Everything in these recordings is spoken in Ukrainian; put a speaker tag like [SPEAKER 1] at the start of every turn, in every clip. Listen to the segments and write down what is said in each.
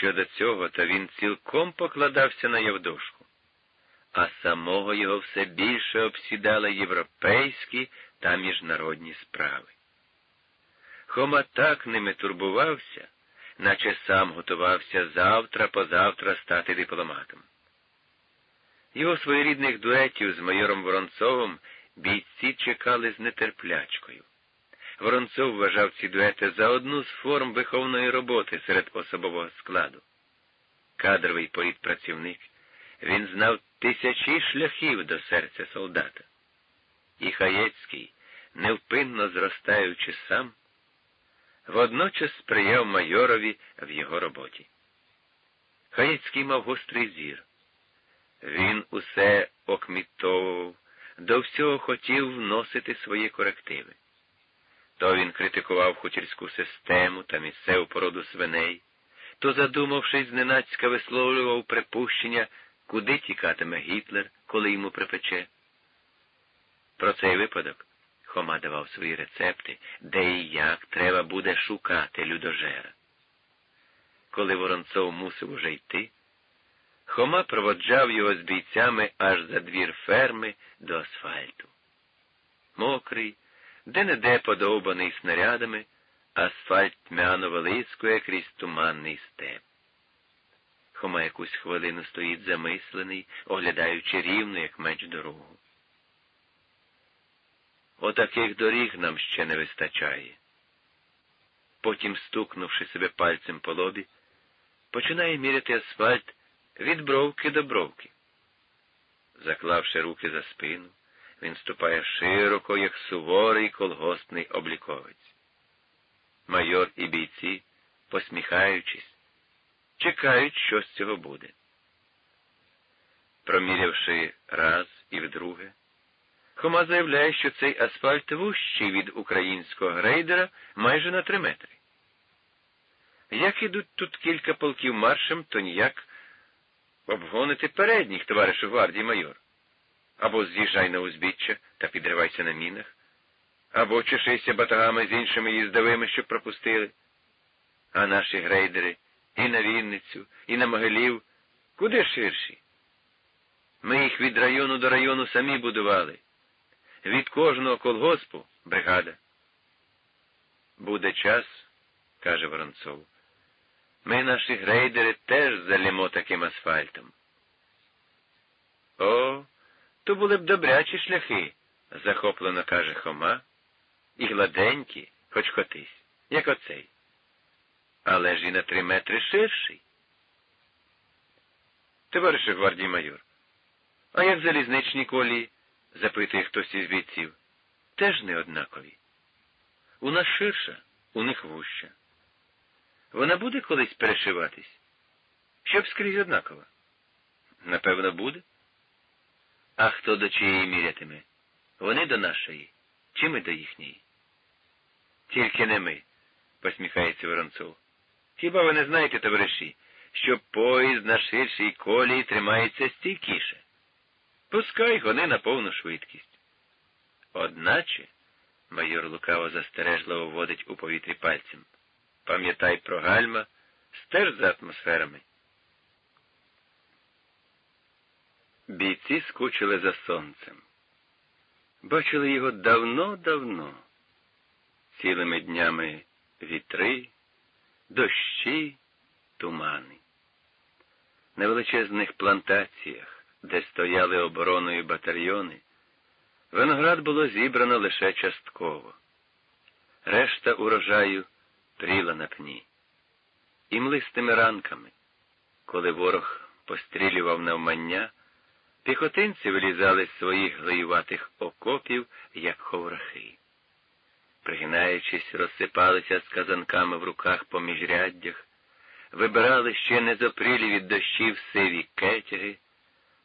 [SPEAKER 1] Щодо цього, то він цілком покладався на Євдошку, а самого його все більше обсідали європейські та міжнародні справи. Хома так ними турбувався, наче сам готувався завтра позавтра стати дипломатом. Його своєрідних дуетів з майором Воронцовим бійці чекали з нетерплячкою. Воронцов вважав ці дуети за одну з форм виховної роботи серед особового складу. Кадровий політпрацівник, він знав тисячі шляхів до серця солдата. І Хаєцький, невпинно зростаючи сам, водночас сприяв майорові в його роботі. Хаєцький мав гострий зір. Він усе окмітовував, до всього хотів вносити свої корективи. То він критикував хутірську систему та місцеву породу свиней, то, задумавшись, зненацька висловлював припущення, куди тікатиме Гітлер, коли йому припече. Про цей випадок Хома давав свої рецепти, де і як треба буде шукати людожера. Коли Воронцов мусив уже йти, Хома проводжав його з бійцями аж за двір ферми до асфальту. Мокрий, де-не-де подовбаний снарядами, асфальт тьмяно вилискує крізь туманний степ. Хома якусь хвилину стоїть замислений, оглядаючи рівно, як меч дорогу. Отаких доріг нам ще не вистачає. Потім, стукнувши себе пальцем по лобі, починає міряти асфальт від бровки до бровки. Заклавши руки за спину, він ступає широко, як суворий колгоспний обліковець. Майор і бійці, посміхаючись, чекають, що з цього буде. Промірявши раз і вдруге, Хома заявляє, що цей асфальт вущий від українського грейдера майже на три метри. Як ідуть тут кілька полків маршем, то ніяк обгонити передніх, товаришу гвардії майор. Або з'їжджай на узбіччя та підривайся на мінах, або чешися батагами з іншими їздовими, щоб пропустили. А наші грейдери і на Вінницю, і на Могилів куди ширші? Ми їх від району до району самі будували. Від кожного колгоспу бригада. Буде час, каже Воронцов. Ми наші грейдери теж залімо таким асфальтом. О, то були б добрячі шляхи, захоплено каже Хома, і гладенькі, хоч котись, як оцей. Але ж і на три метри ширший. Товарише гвардій майор, а як залізничні колії? запитує хтось із бійців. Теж не однакові. У нас ширша, у них вуща. Вона буде колись перешиватись? Щоб скрізь однакова? Напевно, буде. А хто до чиєї мірятиме? Вони до нашої, чи ми до їхньої? Тільки не ми, посміхається Воронцов. Хіба ви не знаєте, товариші, що поїзд на ширшій колії тримається стійкіше? Пускай гони на повну швидкість. Одначе, майор лукаво застережливо водить у повітрі пальцем. Пам'ятай про гальма, стеж за атмосферами. Бійці скучили за сонцем. Бачили його давно-давно, цілими днями вітри, дощі, тумани. На величезних плантаціях, де стояли обороною батальйони, виноград було зібрано лише частково. Решта урожаю тріла на пні. І млистими ранками, коли ворог пострілював навмання, піхотинці вилізали з своїх глиюватих окопів, як ховрахи. Пригинаючись, розсипалися з казанками в руках по міжряддях, вибирали ще незапрілі від дощів сиві кетяги,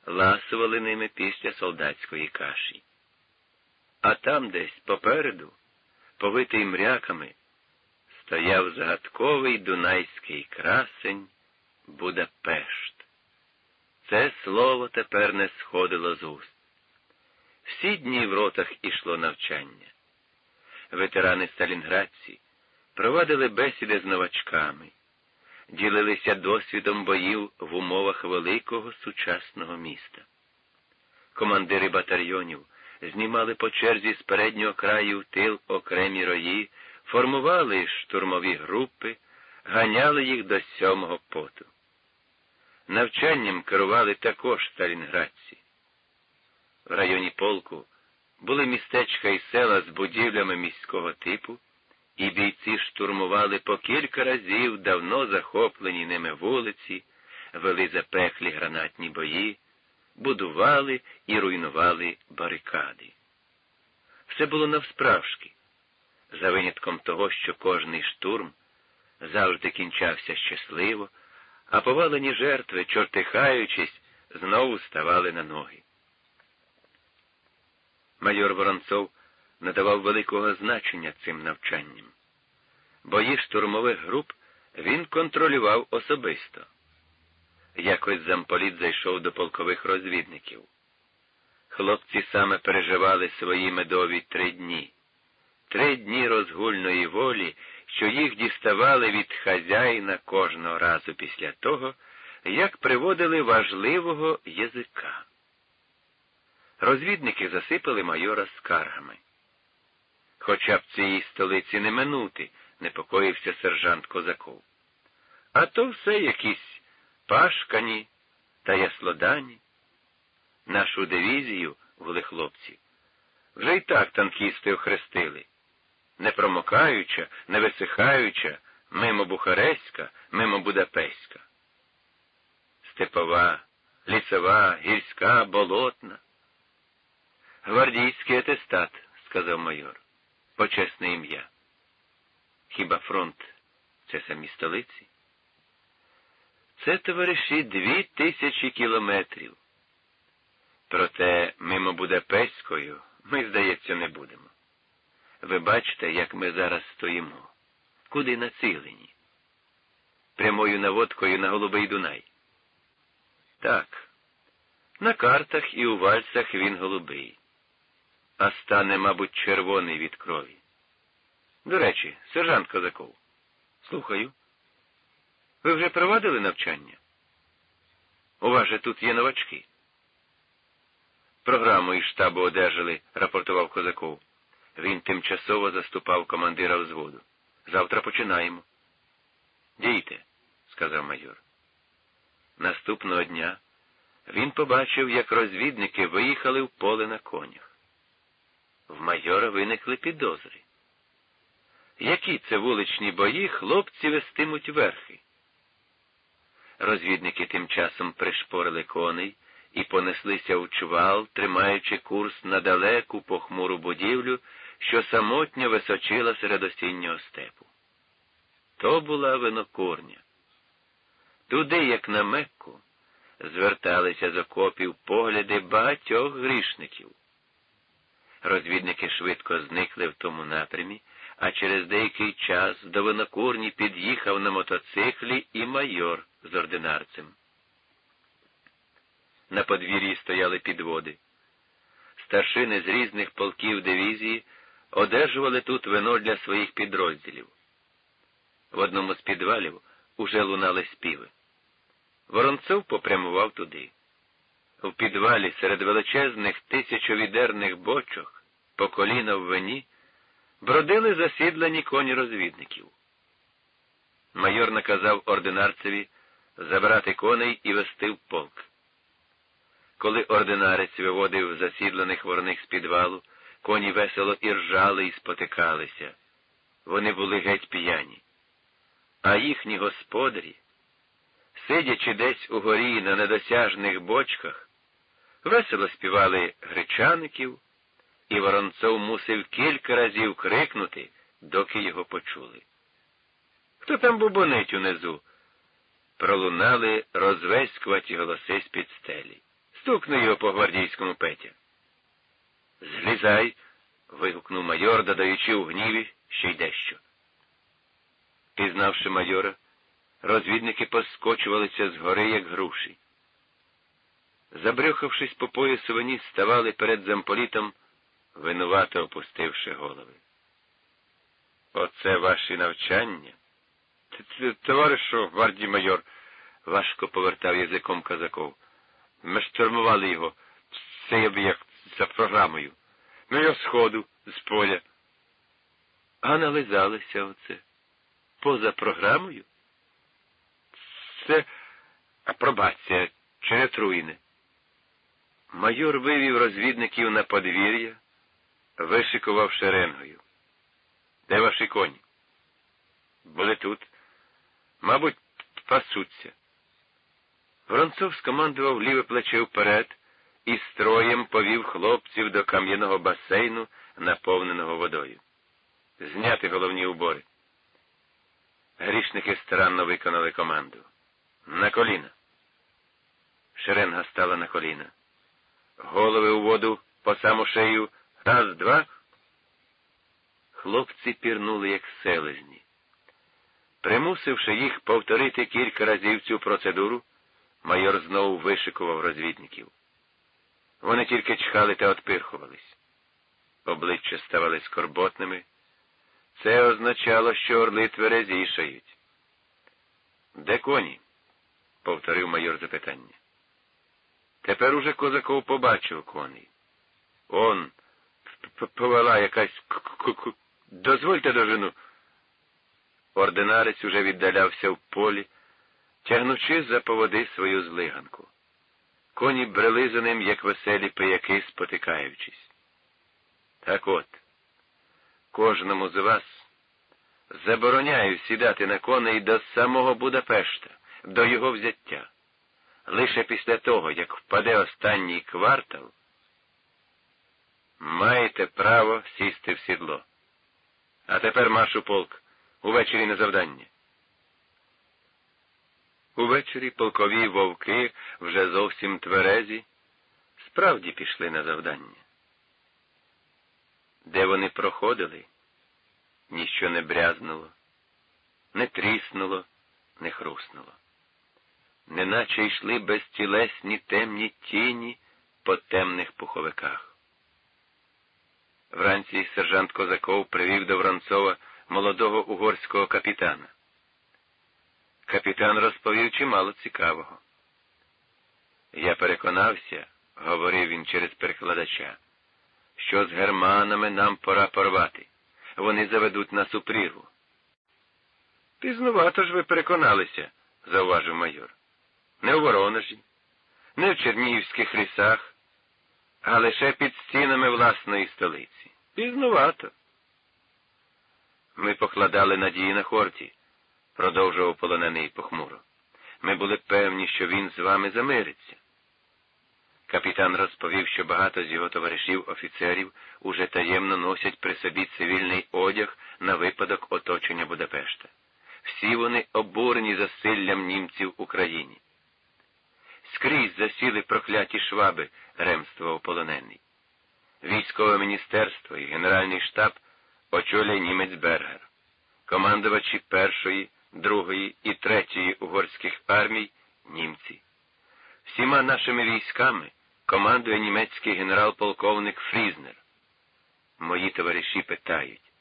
[SPEAKER 1] ласували ними після солдатської каші. А там десь попереду, повитий мряками, стояв загадковий дунайський красень Будапешт. Це слово тепер не сходило з уст. Всі дні в ротах ішло навчання. Ветерани сталінградці провадили бесіди з новачками, ділилися досвідом боїв в умовах великого сучасного міста. Командири батальйонів знімали по черзі з переднього краю тил окремі рої, формували штурмові групи, ганяли їх до сьомого поту. Навчанням керували також сталінградці. В районі полку були містечка і села з будівлями міського типу, і бійці штурмували по кілька разів давно захоплені ними вулиці, вели запеклі гранатні бої, будували і руйнували барикади. Все було навсправжки, за винятком того, що кожний штурм завжди кінчався щасливо, а повалені жертви, чортихаючись, знову ставали на ноги. Майор Воронцов надавав великого значення цим навчанням. Бої штурмових груп він контролював особисто. Якось замполіт зайшов до полкових розвідників. Хлопці саме переживали свої медові три дні, три дні розгульної волі, що їх діставали від хазяїна кожного разу після того, як приводили важливого язика. Розвідники засипали майора скаргами. Хоча б цієї столиці не минути, непокоївся сержант Козаков. А то все якісь пашкані та яслодані. Нашу дивізію, вели хлопці, вже й так танкісти охрестили. Не промокаюча, не висихаюча, мимо Бухарестська, мимо Будапеська. Степова, лісова, гірська, болотна. Гвардійський атестат, сказав майор. Почесне ім'я. Хіба фронт це самі столиці? Це, товариші, дві тисячі кілометрів. Проте мимо Будапештською ми, здається, не будемо. Ви бачите, як ми зараз стоїмо, куди націлені? Прямою наводкою на Голубий Дунай. Так, на картах і у вальсах він голубий а стане, мабуть, червоний від крові. До речі, сержант Козаков, слухаю. Ви вже провадили навчання? У вас же тут є новачки. Програму із штабу одержали, рапортував Козаков. Він тимчасово заступав командира взводу. Завтра починаємо. Дійте, сказав майор. Наступного дня він побачив, як розвідники виїхали в поле на конях в майора виникли підозри. Які це вуличні бої хлопці вестимуть верхи? Розвідники тим часом пришпорили коней і понеслися у чвал, тримаючи курс на далеку похмуру будівлю, що самотньо височила серед осіннього степу. То була винокурня. Туди, як на Мекку, зверталися з окопів погляди багатьох грішників. Розвідники швидко зникли в тому напрямі, а через деякий час до винокурні під'їхав на мотоциклі і майор з ординарцем. На подвір'ї стояли підводи. Старшини з різних полків дивізії одержували тут вино для своїх підрозділів. В одному з підвалів уже лунали співи. Воронцов попрямував туди. В підвалі серед величезних тисячовідерних бочок по коліна в вині, бродили засідлені коні розвідників. Майор наказав ординарцеві забрати коней і вести в полк. Коли ординарець виводив засідлених вороних з підвалу, коні весело і ржали і спотикалися. Вони були геть п'яні. А їхні господарі, сидячи десь у горі на недосяжних бочках, весело співали гречаників, і Воронцов мусив кілька разів крикнути, доки його почули. Хто там бубонить унизу? Пролунали розвеськуваті голоси з під стелі. Стукни його по гвардійському Петя. Злізай. вигукнув майор, додаючи у гніві ще й дещо. Пізнавши майора, розвідники поскочувалися з гори, як груші. Забрюхавшись по поясу, вони ставали перед замполітом винувато опустивши голови. Оце ваші навчання? Товаришу гвардії майор, важко повертав язиком Казаков. Ми штурмували його, цей об'єкт за програмою. Ну його сходу, з поля. А нализалися оце. Поза програмою? Це апробація чи не труїне. Майор вивів розвідників на подвір'я, вишикував шеренгою. Де ваші коні? Були тут. Мабуть, пасуться. Воронцов скомандував ліве плече вперед і строєм повів хлопців до кам'яного басейну, наповненого водою. Зняти головні убори. Грішники старанно виконали команду. На коліна. Шеренга стала на коліна. Голови у воду по саму шею. Раз, два. Хлопці пірнули, як селезні. Примусивши їх повторити кілька разів цю процедуру, майор знову вишикував розвідників. Вони тільки чхали та отпирхувались. Обличчя ставали скорботними. Це означало, що орли тверезішають. Де коні? повторив майор запитання. Тепер уже козаков побачив коней. Он повела якась дозвольте дожину. Ординарець уже віддалявся в полі, тягнучи за поводи свою злиганку. Коні брели за ним, як веселі пияки, спотикаючись. Так от, кожному з вас забороняю сідати на коней до самого Будапешта, до його взяття. Лише після того, як впаде останній квартал, маєте право сісти в сідло. А тепер марш полк, увечері на завдання. Увечері полкові вовки, вже зовсім тверезі, справді пішли на завдання. Де вони проходили, ніщо не брязнуло, не тріснуло, не хруснуло. Неначе йшли безтілесні темні тіні по темних пуховиках. Вранці сержант Козаков привів до Воронцова молодого угорського капітана. Капітан розповів чимало цікавого. Я переконався, говорив він через перекладача, що з германами нам пора порвати. Вони заведуть нас у прірву. Пізнувато ж ви переконалися, зауважив майор. Не у Воронежі, не в Чернігівських лісах, а лише під стінами власної столиці. Пізнувато. Ми покладали надії на хорті продовжував полонений похмуро. Ми були певні, що він з вами замириться. Капітан розповів, що багато з його товаришів офіцерів уже таємно носять при собі цивільний одяг на випадок оточення Будапешта. Всі вони обурені засиллям німців в Україні. Скрізь засіли прокляті шваби, ремствував полонений. Військове міністерство і Генеральний штаб очолює німець Бергер, командувачі першої, Другої і Третьої угорських армій німці. Всіма нашими військами командує німецький генерал-полковник Фрізнер. Мої товариші питають,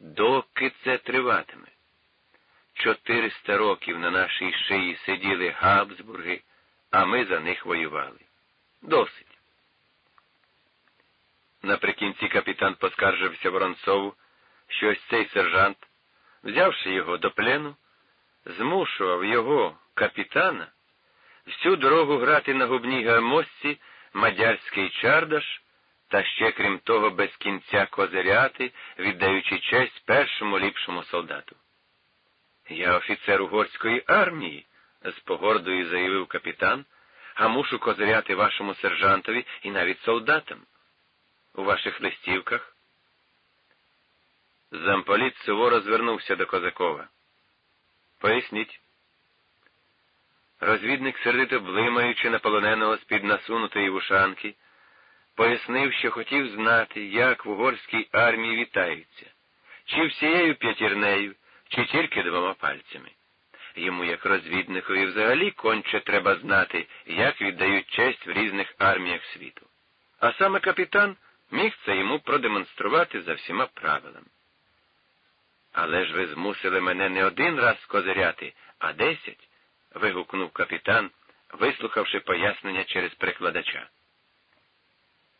[SPEAKER 1] доки це триватиме? Чотириста років на нашій шиї сиділи Габсбурги, а ми за них воювали. Досить. Наприкінці капітан поскаржився Воронцову, що ось цей сержант, взявши його до плену, змушував його, капітана, всю дорогу грати на губній гармосці мадярський чардаш та ще, крім того, без кінця козиряти, віддаючи честь першому ліпшому солдату. Я офіцер угорської армії, з погордою заявив капітан, а мушу козиряти вашому сержантові і навіть солдатам. У ваших листівках. Замполіт суворо звернувся до Козакова. Поясніть. Розвідник, сердито блимаючи на полоненого з-під насунутої вушанки, пояснив, що хотів знати, як в угорській армії вітаються, чи всією п'ятірнею, чи тільки двома пальцями. Йому, як розвідникові, взагалі конче треба знати, як віддають честь в різних арміях світу. А саме капітан міг це йому продемонструвати за всіма правилами. Але ж ви змусили мене не один раз скозиряти, а десять. вигукнув капітан, вислухавши пояснення через перекладача.